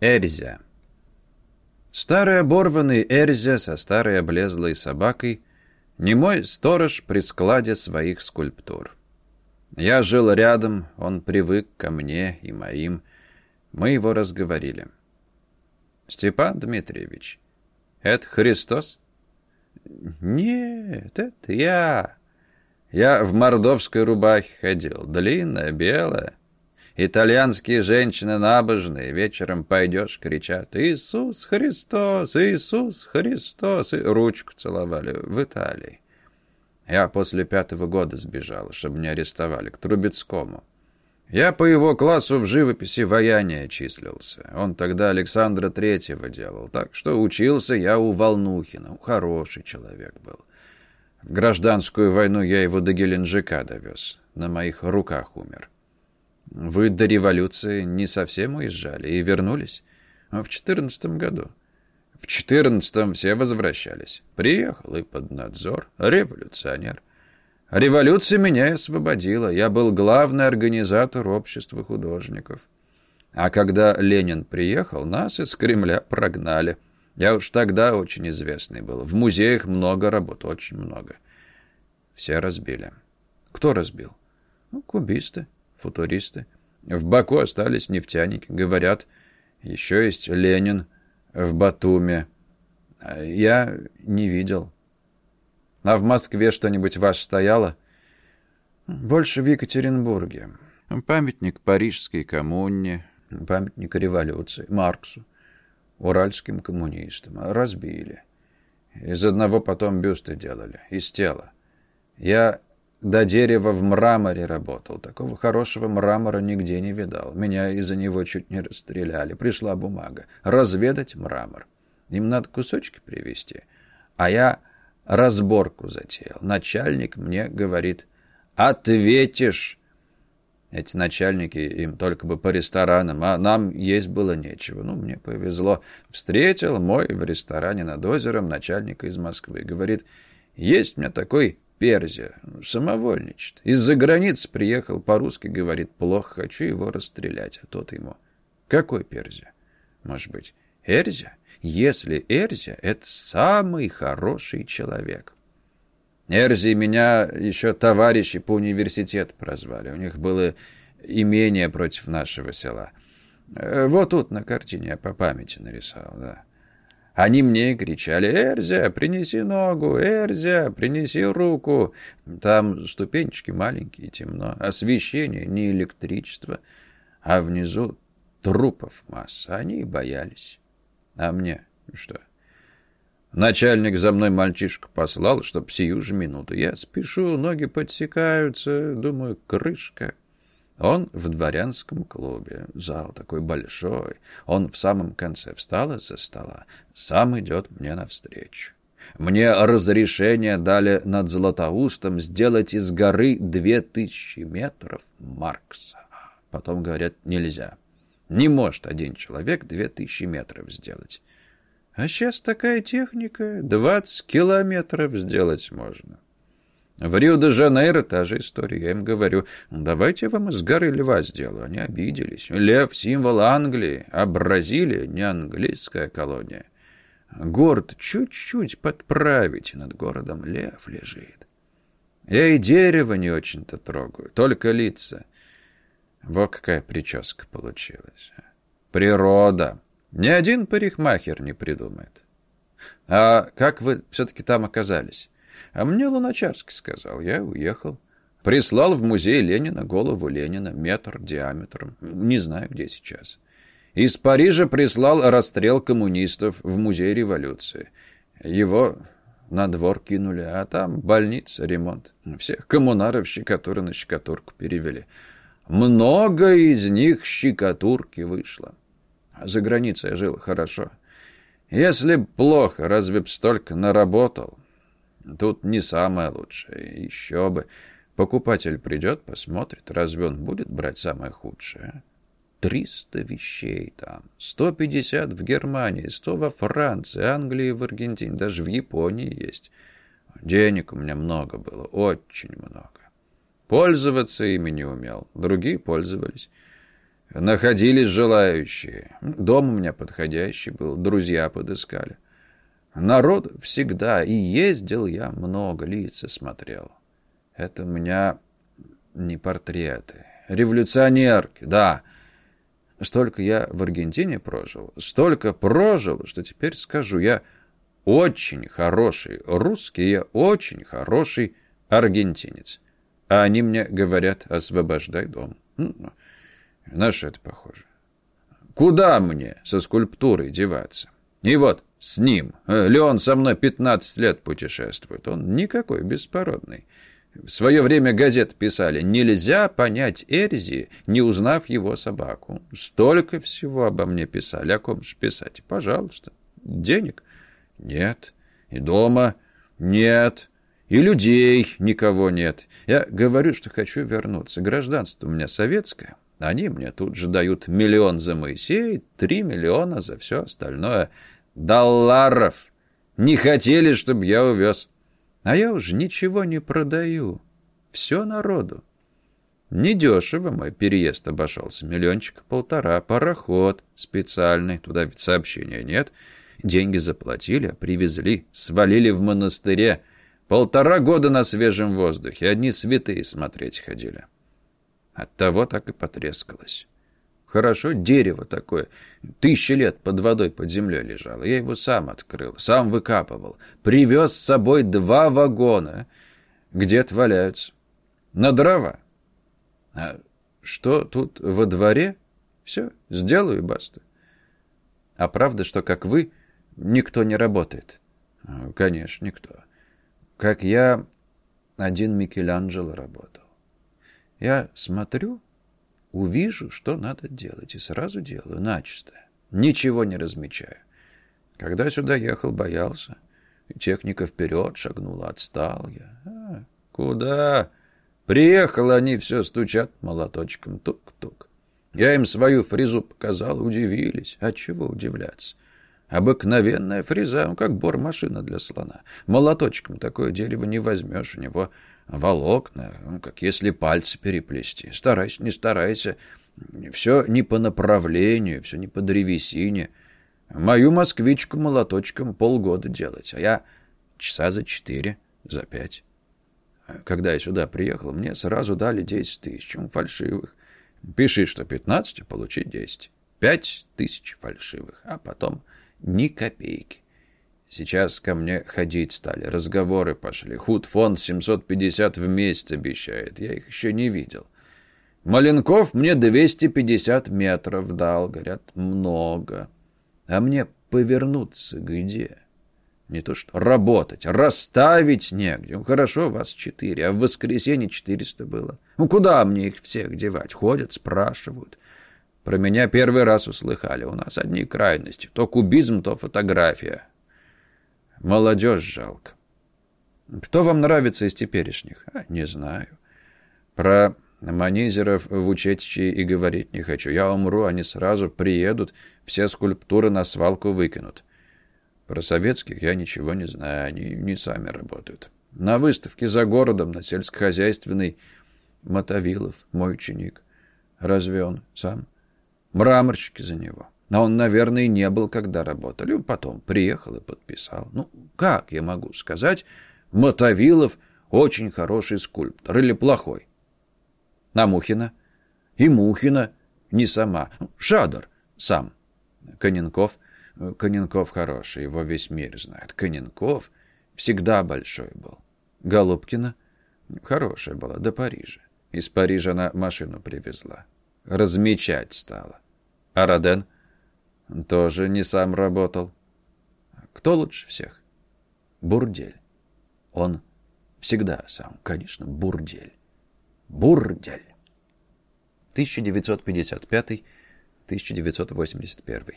Эрзя. Старый оборванный Эрзя со старой облезлой собакой — не мой сторож при складе своих скульптур. Я жил рядом, он привык ко мне и моим. Мы его разговорили. «Степан Дмитриевич, это Христос?» «Нет, это я. Я в мордовской рубахе ходил, длинная, белая. Итальянские женщины набожные, вечером пойдешь, кричат «Иисус Христос! Иисус Христос!» и ручку целовали в Италии. Я после пятого года сбежал, чтобы не арестовали, к Трубецкому. Я по его классу в живописи вояния числился. Он тогда Александра Третьего делал, так что учился я у Волнухина. Хороший человек был. В гражданскую войну я его до Геленджика довез. На моих руках умер. Вы до революции не совсем уезжали и вернулись? В четырнадцатом году. В четырнадцатом все возвращались. Приехал и под надзор. Революционер. Революция меня освободила. Я был главный организатор общества художников. А когда Ленин приехал, нас из Кремля прогнали. Я уж тогда очень известный был. В музеях много работ, очень много. Все разбили. Кто разбил? Ну, кубисты футуристы. В Баку остались нефтяники. Говорят, еще есть Ленин в Батуме. Я не видел. А в Москве что-нибудь ваше стояло? Больше в Екатеринбурге. Памятник Парижской коммуне, памятник революции, Марксу, уральским коммунистам. Разбили. Из одного потом бюсты делали, из тела. Я до дерева в мраморе работал. Такого хорошего мрамора нигде не видал. Меня из-за него чуть не расстреляли. Пришла бумага. Разведать мрамор. Им надо кусочки привезти. А я разборку затеял. Начальник мне говорит, ответишь. Эти начальники им только бы по ресторанам, а нам есть было нечего. Ну, мне повезло. Встретил мой в ресторане над озером начальника из Москвы. Говорит, есть у меня такой Перзия. Самовольничает. Из-за границы приехал, по-русски говорит, плохо, хочу его расстрелять. А тот ему, какой Перзия? Может быть, Эрзия? Если Эрзия, это самый хороший человек. Эрзи меня еще товарищи по университету прозвали. У них было имение против нашего села. Э, вот тут на картине я по памяти нарисовал, да. Они мне кричали «Эрзя, принеси ногу! Эрзя, принеси руку!» Там ступенечки маленькие, темно, освещение, не электричество, а внизу трупов масса. Они боялись. А мне что? Начальник за мной мальчишку послал, чтоб сию же минуту. Я спешу, ноги подсекаются, думаю, крышка. Он в дворянском клубе. Зал такой большой. Он в самом конце встал из-за стола. Сам идет мне навстречу. Мне разрешение дали над Златоустом сделать из горы две тысячи метров Маркса. Потом говорят, нельзя. Не может один человек две тысячи метров сделать. А сейчас такая техника, двадцать километров сделать можно. В Рио-де-Жанейро та же история. Я им говорю, давайте вам из горы льва сделаю. Они обиделись. Лев — символ Англии, а Бразилия — не английская колония. Город чуть-чуть подправить, над городом лев лежит. Я и дерево не очень-то трогаю, только лица. Вот какая прическа получилась. Природа. Ни один парикмахер не придумает. А как вы все-таки там оказались? А мне Луначарский сказал, я уехал. Прислал в музей Ленина голову Ленина, метр диаметром. Не знаю, где сейчас. Из Парижа прислал расстрел коммунистов в музей революции. Его на двор кинули, а там больница, ремонт. Всех коммунаров щекотуры на щекотурку перевели. Много из них щекотурки вышло. За границей жил хорошо. Если б плохо, разве б столько наработал? Тут не самое лучшее. Еще бы. Покупатель придет, посмотрит, разве он будет брать самое худшее? Триста вещей там, сто пятьдесят в Германии, сто во Франции, Англии, в Аргентине, даже в Японии есть. Денег у меня много было, очень много. Пользоваться ими не умел, другие пользовались. Находились желающие. Дом у меня подходящий был, друзья подыскали. Народ всегда, и ездил я много, лица смотрел. Это у меня не портреты. Революционерки, да. Столько я в Аргентине прожил, столько прожил, что теперь скажу, я очень хороший русский, я очень хороший аргентинец. А они мне говорят, освобождай дом. На что это похоже? Куда мне со скульптурой деваться? И вот с ним. Э, Леон со мной 15 лет путешествует. Он никакой беспородный. В свое время газет писали «Нельзя понять Эрзи, не узнав его собаку». Столько всего обо мне писали. О ком же писать? Пожалуйста. Денег? Нет. И дома? Нет. И людей никого нет. Я говорю, что хочу вернуться. Гражданство у меня советское. Они мне тут же дают миллион за Моисея, три миллиона за все остальное. Долларов. Не хотели, чтобы я увез. А я уже ничего не продаю. Все народу. Недешево мой переезд обошелся. Миллиончик полтора. Пароход специальный. Туда ведь сообщения нет. Деньги заплатили, а привезли. Свалили в монастыре. Полтора года на свежем воздухе. Одни святые смотреть ходили. Оттого так и потрескалось. Хорошо, дерево такое. Тысячи лет под водой, под землей лежало. Я его сам открыл, сам выкапывал. Привез с собой два вагона. Где-то. На дрова. А что тут во дворе? Все, сделаю баста. А правда, что, как вы, никто не работает? Конечно, никто. Как я, один Микеланджело работал. Я смотрю, увижу, что надо делать, и сразу делаю, начисто. Ничего не размечаю. Когда сюда ехал, боялся. Техника вперед шагнула, отстал я. А, куда? Приехал, они все стучат молоточком, тук-тук. Я им свою фрезу показал, удивились. А чего удивляться? Обыкновенная фреза, ну, как бор-машина для слона. Молоточком такое дерево не возьмешь, у него волокна, ну, как если пальцы переплести. Старайся, не старайся. Все не по направлению, все не по древесине. Мою москвичку молоточком полгода делать, а я часа за четыре, за пять. Когда я сюда приехал, мне сразу дали десять тысяч фальшивых. Пиши, что пятнадцать, а получи десять. Пять тысяч фальшивых, а потом ни копейки. Сейчас ко мне ходить стали, разговоры пошли. Худфонд 750 в месяц обещает, я их еще не видел. Маленков мне 250 метров дал, говорят, много. А мне повернуться где? Не то что работать, расставить негде. Ну, хорошо, вас четыре, а в воскресенье 400 было. Ну, куда мне их всех девать? Ходят, спрашивают. Про меня первый раз услыхали. У нас одни крайности. То кубизм, то фотография. Молодежь жалко. Кто вам нравится из теперешних? А, не знаю. Про манизеров в Учетичи и говорить не хочу. Я умру, они сразу приедут, все скульптуры на свалку выкинут. Про советских я ничего не знаю, они не сами работают. На выставке за городом, на сельскохозяйственной, Мотовилов, мой ученик. Разве он сам? Мраморщики за него. А он, наверное, не был, когда работали. Потом приехал и подписал. Ну, как я могу сказать, Мотовилов очень хороший скульптор или плохой? На Мухина? И Мухина не сама. Шадор сам. Коненков? Коненков хороший, его весь мир знает. Коненков всегда большой был. Голубкина? Хорошая была, до Парижа. Из Парижа она машину привезла. Размечать стала. А Роден? Тоже не сам работал. Кто лучше всех? Бурдель. Он всегда сам, конечно, Бурдель. Бурдель. 1955-1981.